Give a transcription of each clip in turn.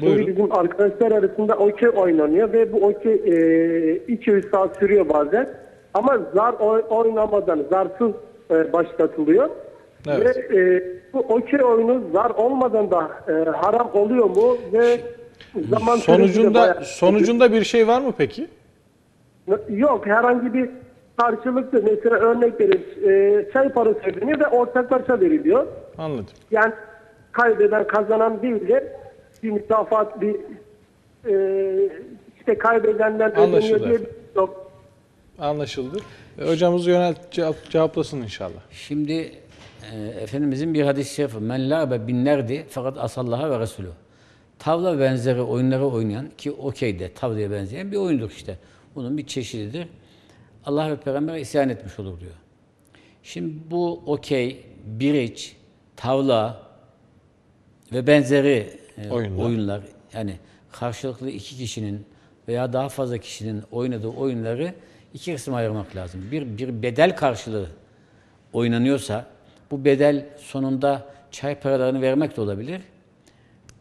Şimdi Buyurun. bizim arkadaşlar arasında okey oynanıyor ve bu okey e, 200 saat sürüyor bazen. Ama zar oy- oynamadan, zarsız e, başlatılıyor. Evet. Ve e, bu okey oyunu zar olmadan da e, haram oluyor mu? Ve zaman Sonucunda bayağı- sonucunda bir şey var mı peki? Yok herhangi bir karşılıklı mesela örnek veririz. E, çay parası ödeniyor ve ortaklaşa veriliyor. Anladım. Yani kaybeden kazanan değil de bir mükafat bir e, işte kaybedenler ödeniyor diye bir yok. Anlaşıldı. E, Hocamız yönelt cevap, cevaplasın inşallah. Şimdi e, Efendimizin bir hadis-i şerifi men la'be bin nerdi fakat asallaha ve resulü. Tavla benzeri oyunları oynayan ki okey de tavlaya benzeyen bir oyundur işte. Bunun bir çeşididir. Allah ve Peygamber'e isyan etmiş olur diyor. Şimdi bu okey, biriç, tavla ve benzeri e, Oyunlar. oyunlar yani karşılıklı iki kişinin veya daha fazla kişinin oynadığı oyunları iki kısma ayırmak lazım. Bir, bir bedel karşılığı oynanıyorsa bu bedel sonunda çay paralarını vermek de olabilir.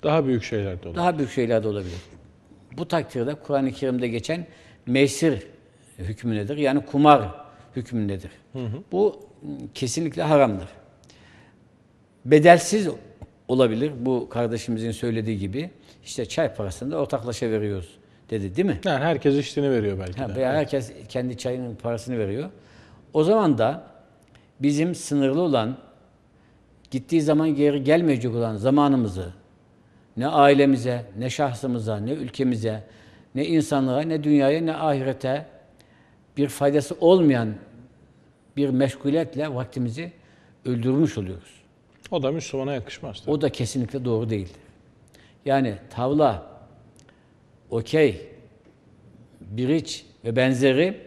Daha büyük şeyler de olur. Daha büyük şeyler de olabilir. Bu takdirde Kur'an-ı Kerim'de geçen mesir hükmündedir. Yani kumar hükmündedir. Bu m, kesinlikle haramdır. Bedelsiz olabilir. Bu kardeşimizin söylediği gibi. İşte çay parasını da ortaklaşa veriyoruz dedi değil mi? Yani herkes işini veriyor belki Ha, de. veya herkes kendi çayının parasını veriyor. O zaman da bizim sınırlı olan, gittiği zaman geri gelmeyecek olan zamanımızı ne ailemize, ne şahsımıza, ne ülkemize, ne insanlığa, ne dünyaya, ne ahirete bir faydası olmayan bir meşguliyetle vaktimizi öldürmüş oluyoruz. O da Müslümana yakışmaz. tabii. O da kesinlikle doğru değildir. Yani tavla, okey, biriç ve benzeri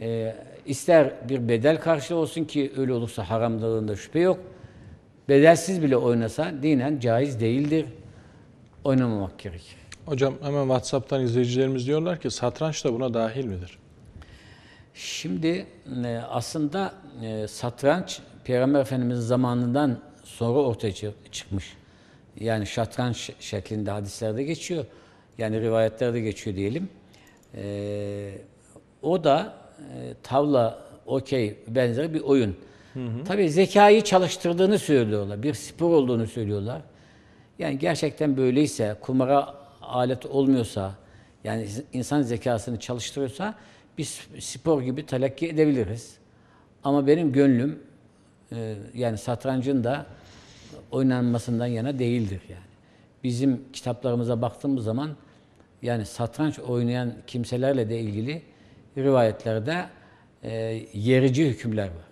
e, ister bir bedel karşılığı olsun ki öyle olursa haramlığında şüphe yok. Bedelsiz bile oynasa dinen caiz değildir. Oynamamak gerekir. Hocam hemen WhatsApp'tan izleyicilerimiz diyorlar ki satranç da buna dahil midir? Şimdi e, aslında e, satranç Peygamber Efendimiz'in zamanından sonra ortaya çı- çıkmış. Yani şatranç şeklinde hadislerde geçiyor. Yani rivayetlerde geçiyor diyelim. E, o da e, tavla, okey benzeri bir oyun. Tabii zekayı çalıştırdığını söylüyorlar. Bir spor olduğunu söylüyorlar. Yani gerçekten böyleyse, kumara alet olmuyorsa, yani insan zekasını çalıştırıyorsa biz spor gibi telakki edebiliriz. Ama benim gönlüm e, yani satrancın da oynanmasından yana değildir yani. Bizim kitaplarımıza baktığımız zaman yani satranç oynayan kimselerle de ilgili rivayetlerde e, yerici hükümler var.